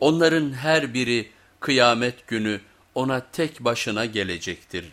Onların her biri kıyamet günü ona tek başına gelecektir.